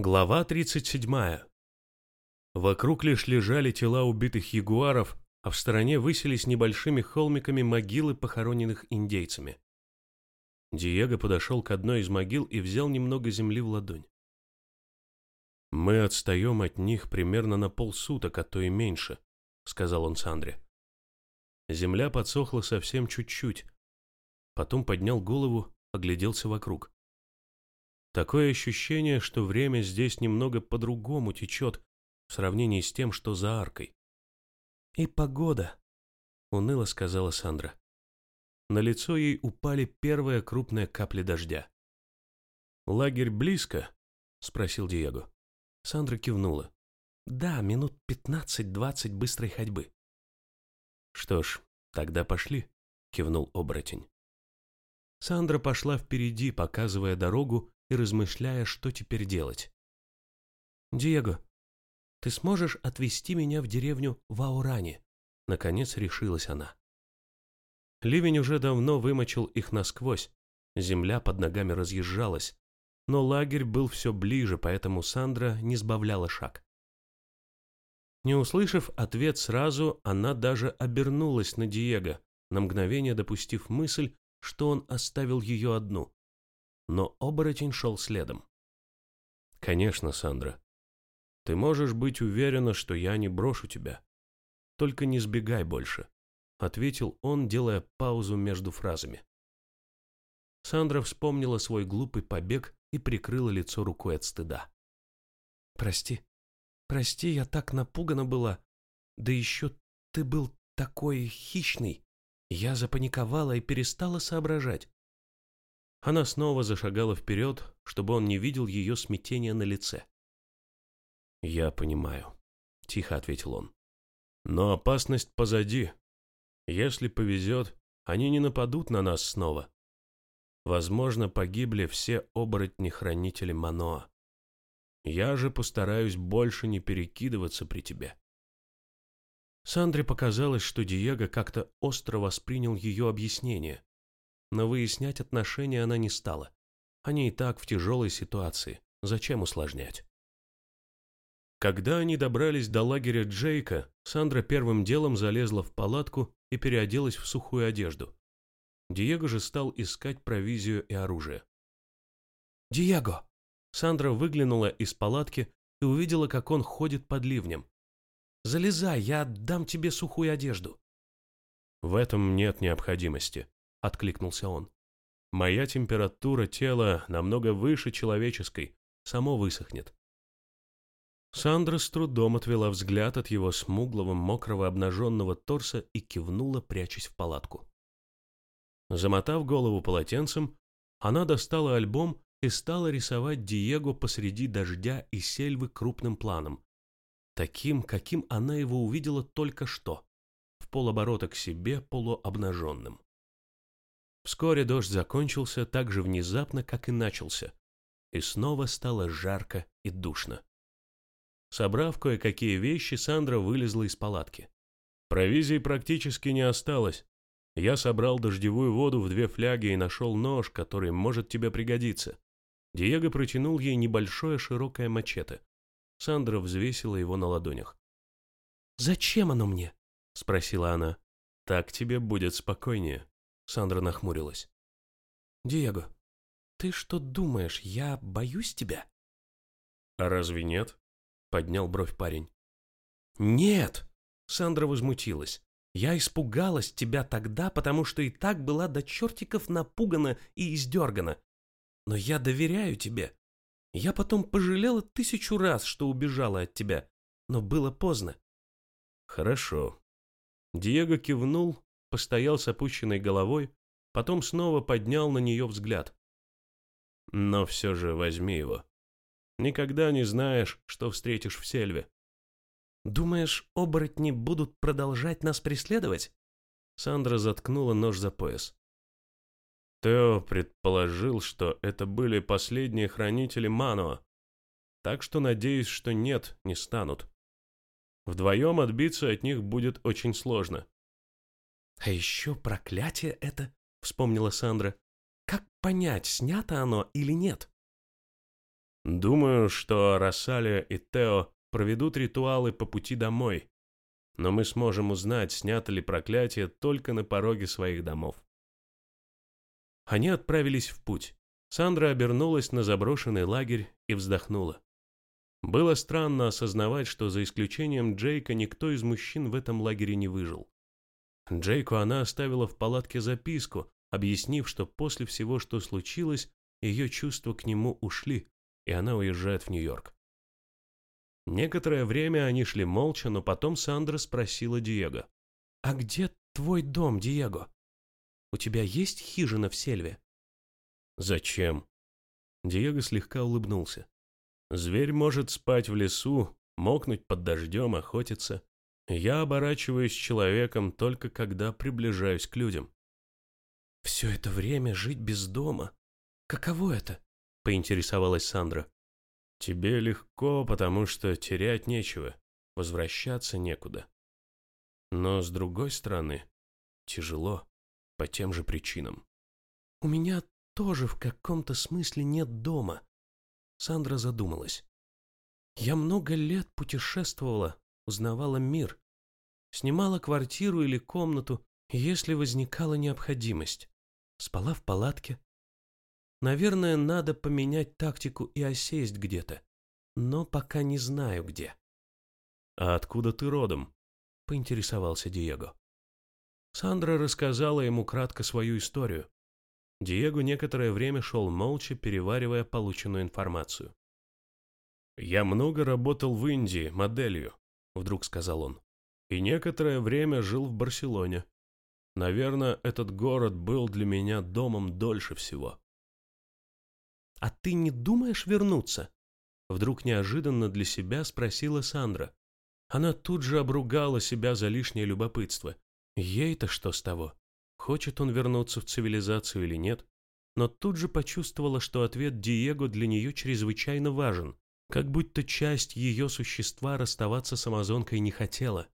Глава 37. Вокруг лишь лежали тела убитых ягуаров, а в стороне высились небольшими холмиками могилы похороненных индейцами. Диего подошел к одной из могил и взял немного земли в ладонь. «Мы отстаем от них примерно на полсуток, а то и меньше», — сказал он Сандре. Земля подсохла совсем чуть-чуть. Потом поднял голову, огляделся вокруг. Такое ощущение, что время здесь немного по-другому течет в сравнении с тем, что за аркой. «И погода», — уныло сказала Сандра. На лицо ей упали первые крупные капли дождя. «Лагерь близко?» — спросил Диего. Сандра кивнула. «Да, минут пятнадцать-двадцать быстрой ходьбы». «Что ж, тогда пошли», — кивнул оборотень. Сандра пошла впереди, показывая дорогу и размышляя, что теперь делать. «Диего, ты сможешь отвезти меня в деревню Ваурани?» Наконец решилась она. Ливень уже давно вымочил их насквозь, земля под ногами разъезжалась, но лагерь был все ближе, поэтому Сандра не сбавляла шаг. Не услышав ответ сразу, она даже обернулась на Диего, на мгновение допустив мысль, что он оставил ее одну но оборотень шел следом. «Конечно, Сандра. Ты можешь быть уверена, что я не брошу тебя. Только не сбегай больше», — ответил он, делая паузу между фразами. Сандра вспомнила свой глупый побег и прикрыла лицо рукой от стыда. «Прости, прости, я так напугана была. Да еще ты был такой хищный. Я запаниковала и перестала соображать. Она снова зашагала вперед, чтобы он не видел ее смятения на лице. «Я понимаю», — тихо ответил он. «Но опасность позади. Если повезет, они не нападут на нас снова. Возможно, погибли все оборотни-хранители Маноа. Я же постараюсь больше не перекидываться при тебе». Сандре показалось, что Диего как-то остро воспринял ее объяснение, но выяснять отношения она не стала. Они и так в тяжелой ситуации. Зачем усложнять? Когда они добрались до лагеря Джейка, Сандра первым делом залезла в палатку и переоделась в сухую одежду. Диего же стал искать провизию и оружие. «Диего!» Сандра выглянула из палатки и увидела, как он ходит под ливнем. «Залезай, я дам тебе сухую одежду». «В этом нет необходимости», — откликнулся он. «Моя температура тела намного выше человеческой, само высохнет». Сандра с трудом отвела взгляд от его смуглого, мокрого, обнаженного торса и кивнула, прячась в палатку. Замотав голову полотенцем, она достала альбом и стала рисовать Диего посреди дождя и сельвы крупным планом, таким, каким она его увидела только что, в полоборота к себе полуобнаженным. Вскоре дождь закончился так же внезапно, как и начался, и снова стало жарко и душно. Собрав кое-какие вещи, Сандра вылезла из палатки. Провизии практически не осталось. Я собрал дождевую воду в две фляги и нашел нож, который может тебе пригодиться. Диего протянул ей небольшое широкое мачете. Сандра взвесила его на ладонях. «Зачем оно мне?» — спросила она. «Так тебе будет спокойнее», Сандра нахмурилась. «Диего, ты что думаешь, я боюсь тебя?» «А разве нет?» — поднял бровь парень. «Нет!» — Сандра возмутилась. «Я испугалась тебя тогда, потому что и так была до чертиков напугана и издергана. Но я доверяю тебе. Я потом пожалела тысячу раз, что убежала от тебя, но было поздно». «Хорошо». Диего кивнул, постоял с опущенной головой, потом снова поднял на нее взгляд. Но все же возьми его. Никогда не знаешь, что встретишь в сельве. Думаешь, оборотни будут продолжать нас преследовать? Сандра заткнула нож за пояс. Тео предположил, что это были последние хранители Мануа, так что надеюсь, что нет, не станут. Вдвоем отбиться от них будет очень сложно. А еще проклятие это, вспомнила Сандра. Как понять, снято оно или нет? Думаю, что Рассалия и Тео проведут ритуалы по пути домой, но мы сможем узнать, снято ли проклятие только на пороге своих домов. Они отправились в путь. Сандра обернулась на заброшенный лагерь и вздохнула. Было странно осознавать, что за исключением Джейка никто из мужчин в этом лагере не выжил. Джейку она оставила в палатке записку, объяснив, что после всего, что случилось, ее чувства к нему ушли, и она уезжает в Нью-Йорк. Некоторое время они шли молча, но потом Сандра спросила Диего. «А где твой дом, Диего? У тебя есть хижина в сельве?» «Зачем?» Диего слегка улыбнулся. «Зверь может спать в лесу, мокнуть под дождем, охотиться. Я оборачиваюсь человеком только когда приближаюсь к людям». «Все это время жить без дома. Каково это?» — поинтересовалась Сандра. «Тебе легко, потому что терять нечего, возвращаться некуда. Но, с другой стороны, тяжело, по тем же причинам». «У меня тоже в каком-то смысле нет дома», — Сандра задумалась. «Я много лет путешествовала, узнавала мир, снимала квартиру или комнату, если возникала необходимость. Спала в палатке. Наверное, надо поменять тактику и осесть где-то, но пока не знаю где. «А откуда ты родом?» — поинтересовался Диего. Сандра рассказала ему кратко свою историю. Диего некоторое время шел молча, переваривая полученную информацию. «Я много работал в Индии моделью», — вдруг сказал он, «и некоторое время жил в Барселоне. Наверное, этот город был для меня домом дольше всего. «А ты не думаешь вернуться?» Вдруг неожиданно для себя спросила Сандра. Она тут же обругала себя за лишнее любопытство. Ей-то что с того? Хочет он вернуться в цивилизацию или нет? Но тут же почувствовала, что ответ Диего для нее чрезвычайно важен, как будто часть ее существа расставаться с амазонкой не хотела.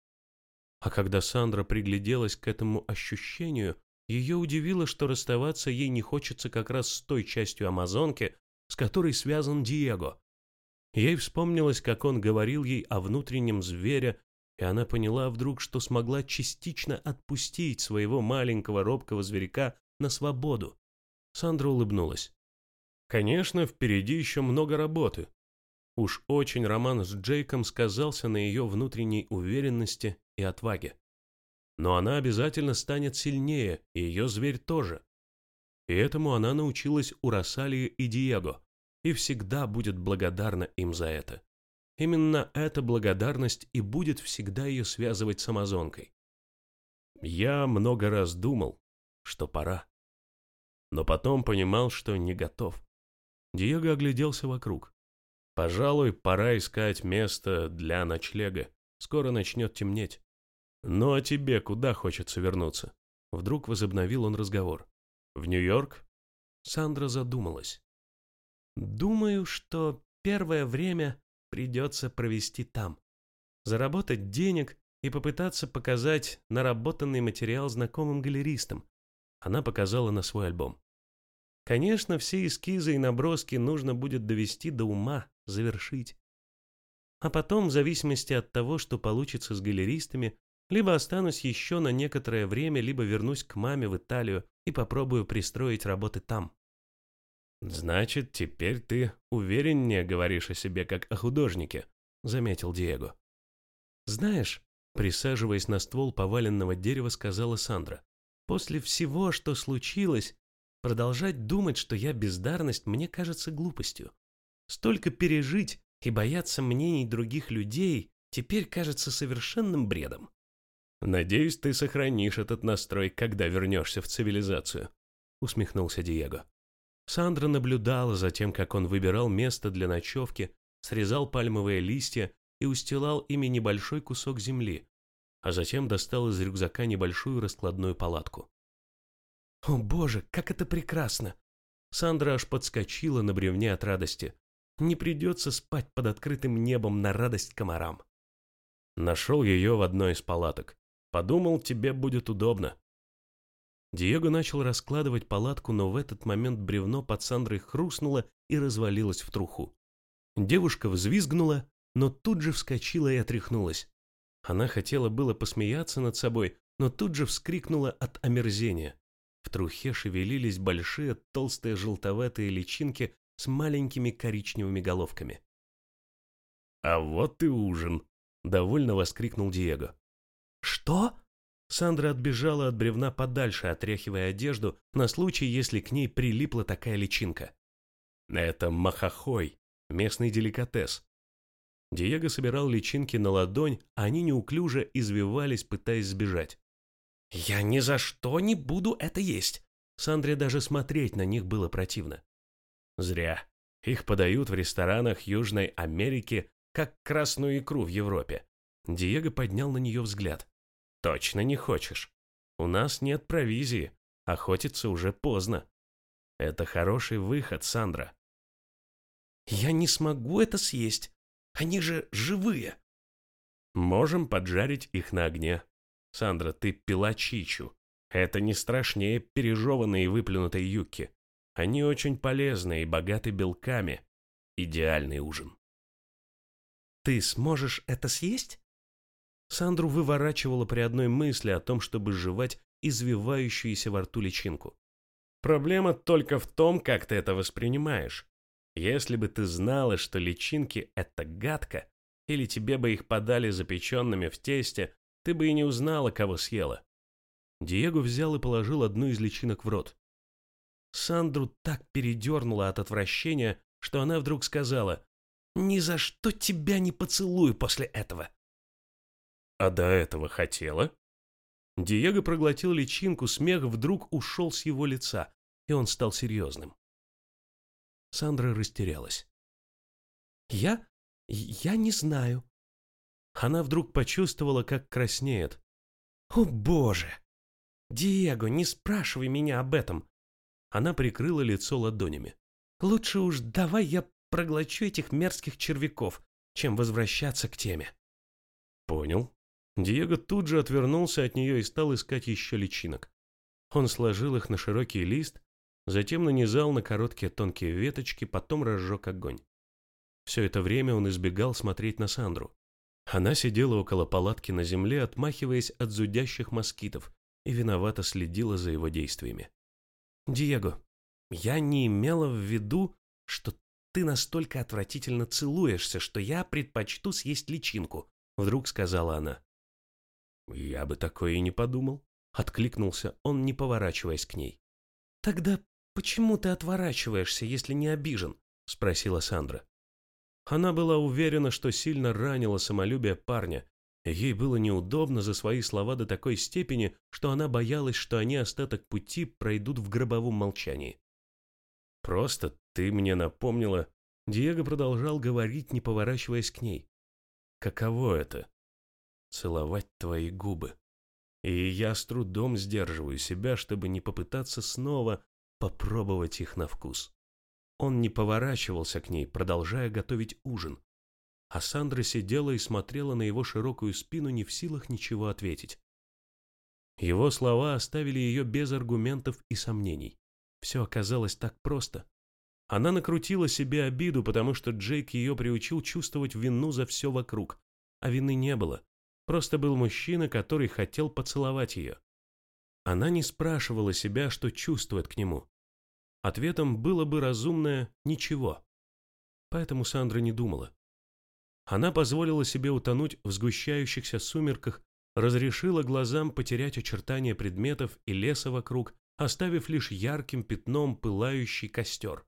А когда Сандра пригляделась к этому ощущению, ее удивило, что расставаться ей не хочется как раз с той частью Амазонки, с которой связан Диего. Ей вспомнилось, как он говорил ей о внутреннем звере, и она поняла вдруг, что смогла частично отпустить своего маленького робкого зверька на свободу. Сандра улыбнулась. Конечно, впереди еще много работы, Уж очень роман с Джейком сказался на ее внутренней уверенности и отваге. Но она обязательно станет сильнее, и ее зверь тоже. И этому она научилась у Рассалии и Диего, и всегда будет благодарна им за это. Именно эта благодарность и будет всегда ее связывать с Амазонкой. Я много раз думал, что пора. Но потом понимал, что не готов. Диего огляделся вокруг. Пожалуй, пора искать место для ночлега. Скоро начнет темнеть. Ну а тебе куда хочется вернуться? Вдруг возобновил он разговор. В Нью-Йорк? Сандра задумалась. Думаю, что первое время придется провести там. Заработать денег и попытаться показать наработанный материал знакомым галеристам. Она показала на свой альбом. Конечно, все эскизы и наброски нужно будет довести до ума, завершить. А потом, в зависимости от того, что получится с галеристами, либо останусь еще на некоторое время, либо вернусь к маме в Италию и попробую пристроить работы там. «Значит, теперь ты увереннее говоришь о себе, как о художнике», — заметил Диего. «Знаешь», — присаживаясь на ствол поваленного дерева, сказала Сандра, «после всего, что случилось, Продолжать думать, что я бездарность, мне кажется глупостью. Столько пережить и бояться мнений других людей теперь кажется совершенным бредом. «Надеюсь, ты сохранишь этот настрой, когда вернешься в цивилизацию», — усмехнулся Диего. Сандра наблюдала за тем, как он выбирал место для ночевки, срезал пальмовые листья и устилал ими небольшой кусок земли, а затем достал из рюкзака небольшую раскладную палатку. О боже, как это прекрасно! Сандра аж подскочила на бревне от радости. Не придется спать под открытым небом на радость комарам. Нашел ее в одной из палаток. Подумал, тебе будет удобно. Диего начал раскладывать палатку, но в этот момент бревно под Сандрой хрустнуло и развалилось в труху. Девушка взвизгнула, но тут же вскочила и отряхнулась. Она хотела было посмеяться над собой, но тут же вскрикнула от омерзения. В трухе шевелились большие толстые желтоватые личинки с маленькими коричневыми головками. «А вот и ужин!» — довольно воскликнул Диего. «Что?» Сандра отбежала от бревна подальше, отряхивая одежду на случай, если к ней прилипла такая личинка. «Это махахой, местный деликатес. Диего собирал личинки на ладонь, а они неуклюже извивались, пытаясь сбежать. «Я ни за что не буду это есть!» Сандре даже смотреть на них было противно. Зря. Их подают в ресторанах Южной Америки, как красную икру в Европе. Диего поднял на нее взгляд. «Точно не хочешь? У нас нет провизии. Охотиться уже поздно. Это хороший выход, Сандра». «Я не смогу это съесть. Они же живые. Можем поджарить их на огне. Сандра, ты пила чичу. Это не страшнее пережеванной и выплюнутой юки. Они очень полезны и богаты белками. Идеальный ужин. Ты сможешь это съесть? Сандру выворачивала при одной мысли о том, чтобы жевать извивающуюся во рту личинку. Проблема только в том, как ты это воспринимаешь. Если бы ты знала, что личинки — это гадко, или тебе бы их подали запеченными в тесте, ты бы и не узнала, кого съела. Диего взял и положил одну из личинок в рот. Сандру так передернула от отвращения, что она вдруг сказала, «Ни за что тебя не поцелую после этого». «А до этого хотела?» Диего проглотил личинку, смех вдруг ушел с его лица, и он стал серьезным. Сандра растерялась. «Я? Я не знаю». Она вдруг почувствовала, как краснеет. «О, Боже! Диего, не спрашивай меня об этом!» Она прикрыла лицо ладонями. «Лучше уж давай я проглочу этих мерзких червяков, чем возвращаться к теме». «Понял». Диего тут же отвернулся от нее и стал искать еще личинок. Он сложил их на широкий лист Затем нанизал на короткие тонкие веточки, потом разжег огонь. Все это время он избегал смотреть на Сандру. Она сидела около палатки на земле, отмахиваясь от зудящих москитов, и виновато следила за его действиями. «Диего, я не имела в виду, что ты настолько отвратительно целуешься, что я предпочту съесть личинку», — вдруг сказала она. «Я бы такое и не подумал», — откликнулся он, не поворачиваясь к ней. «Тогда «Почему ты отворачиваешься, если не обижен?» – спросила Сандра. Она была уверена, что сильно ранила самолюбие парня. Ей было неудобно за свои слова до такой степени, что она боялась, что они остаток пути пройдут в гробовом молчании. «Просто ты мне напомнила...» Диего продолжал говорить, не поворачиваясь к ней. «Каково это? Целовать твои губы. И я с трудом сдерживаю себя, чтобы не попытаться снова попробовать их на вкус. Он не поворачивался к ней, продолжая готовить ужин. А Сандра сидела и смотрела на его широкую спину, не в силах ничего ответить. Его слова оставили ее без аргументов и сомнений. Все оказалось так просто. Она накрутила себе обиду, потому что Джейк ее приучил чувствовать вину за все вокруг. А вины не было. Просто был мужчина, который хотел поцеловать ее. Она не спрашивала себя, что чувствует к нему. Ответом было бы разумное «ничего». Поэтому Сандра не думала. Она позволила себе утонуть в сгущающихся сумерках, разрешила глазам потерять очертания предметов и леса вокруг, оставив лишь ярким пятном пылающий костер.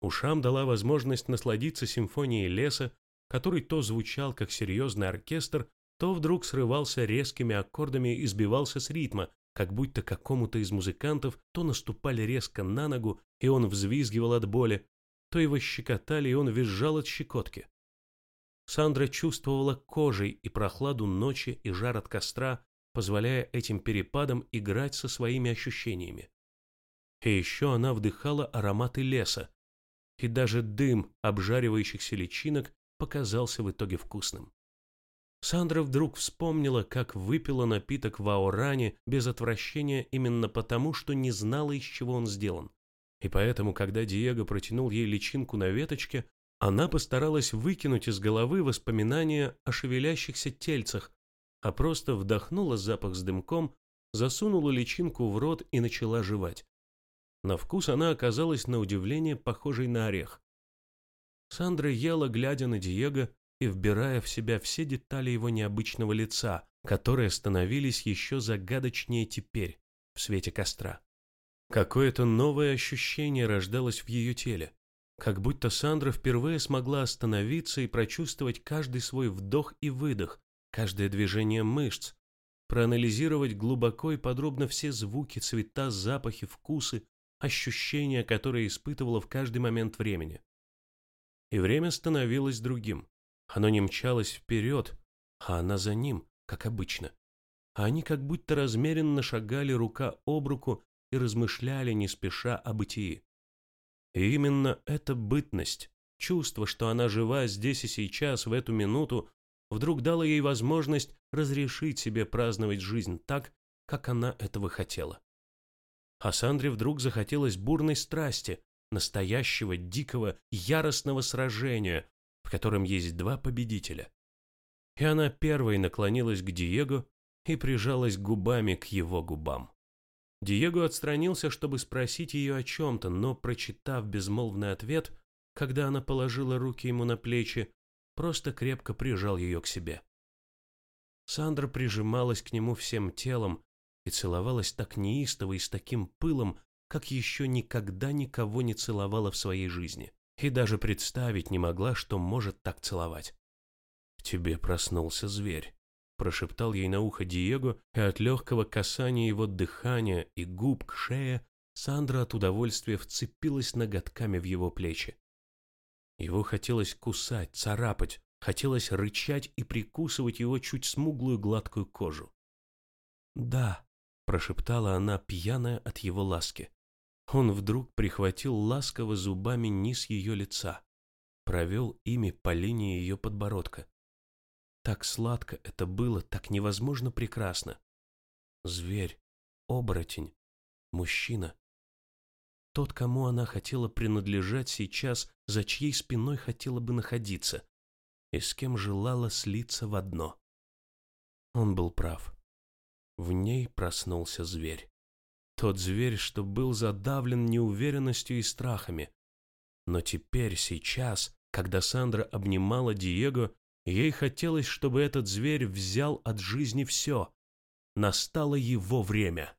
Ушам дала возможность насладиться симфонией леса, который то звучал как серьезный оркестр, то вдруг срывался резкими аккордами и сбивался с ритма, как будто какому-то из музыкантов то наступали резко на ногу, и он взвизгивал от боли, то его щекотали, и он визжал от щекотки. Сандра чувствовала кожей и прохладу ночи, и жар от костра, позволяя этим перепадам играть со своими ощущениями. И еще она вдыхала ароматы леса, и даже дым обжаривающихся личинок показался в итоге вкусным. Сандра вдруг вспомнила, как выпила напиток в Аоране без отвращения именно потому, что не знала, из чего он сделан. И поэтому, когда Диего протянул ей личинку на веточке, Она постаралась выкинуть из головы воспоминания о шевелящихся тельцах, а просто вдохнула запах с дымком, засунула личинку в рот и начала жевать. На вкус она оказалась на удивление похожей на орех. Сандра ела, глядя на Диего и вбирая в себя все детали его необычного лица, которые становились еще загадочнее теперь, в свете костра. Какое-то новое ощущение рождалось в ее теле, как будто Сандра впервые смогла остановиться и прочувствовать каждый свой вдох и выдох, каждое движение мышц, проанализировать глубоко и подробно все звуки, цвета, запахи, вкусы, ощущения, которые испытывала в каждый момент времени. И время становилось другим. Оно не мчалось вперед, а она за ним, как обычно. А они как будто размеренно шагали рука об руку и размышляли не спеша о бытии. И именно эта бытность, чувство, что она жива здесь и сейчас, в эту минуту, вдруг дало ей возможность разрешить себе праздновать жизнь так, как она этого хотела. А Сандре вдруг захотелось бурной страсти, настоящего, дикого, яростного сражения, в котором есть два победителя. И она первой наклонилась к Диего и прижалась губами к его губам. Диего отстранился, чтобы спросить ее о чем-то, но, прочитав безмолвный ответ, когда она положила руки ему на плечи, просто крепко прижал ее к себе. Сандра прижималась к нему всем телом и целовалась так неистово и с таким пылом, как еще никогда никого не целовала в своей жизни, и даже представить не могла, что может так целовать. «В тебе проснулся зверь», – прошептал ей на ухо Диего, и от легкого касания его дыхания и губ к шее Сандра от удовольствия вцепилась ноготками в его плечи. Его хотелось кусать, царапать, хотелось рычать и прикусывать его чуть смуглую гладкую кожу. «Да», – прошептала она, пьяная от его ласки. Он вдруг прихватил ласково зубами низ ее лица, провел ими по линии ее подбородка. Так сладко это было, так невозможно прекрасно. Зверь, оборотень, мужчина. Тот, кому она хотела принадлежать сейчас, за чьей спиной хотела бы находиться, и с кем желала слиться в одно. Он был прав. В ней проснулся зверь. Тот зверь, что был задавлен неуверенностью и страхами. Но теперь, сейчас, когда Сандра обнимала Диего, ей хотелось, чтобы этот зверь взял от жизни все. Настало его время.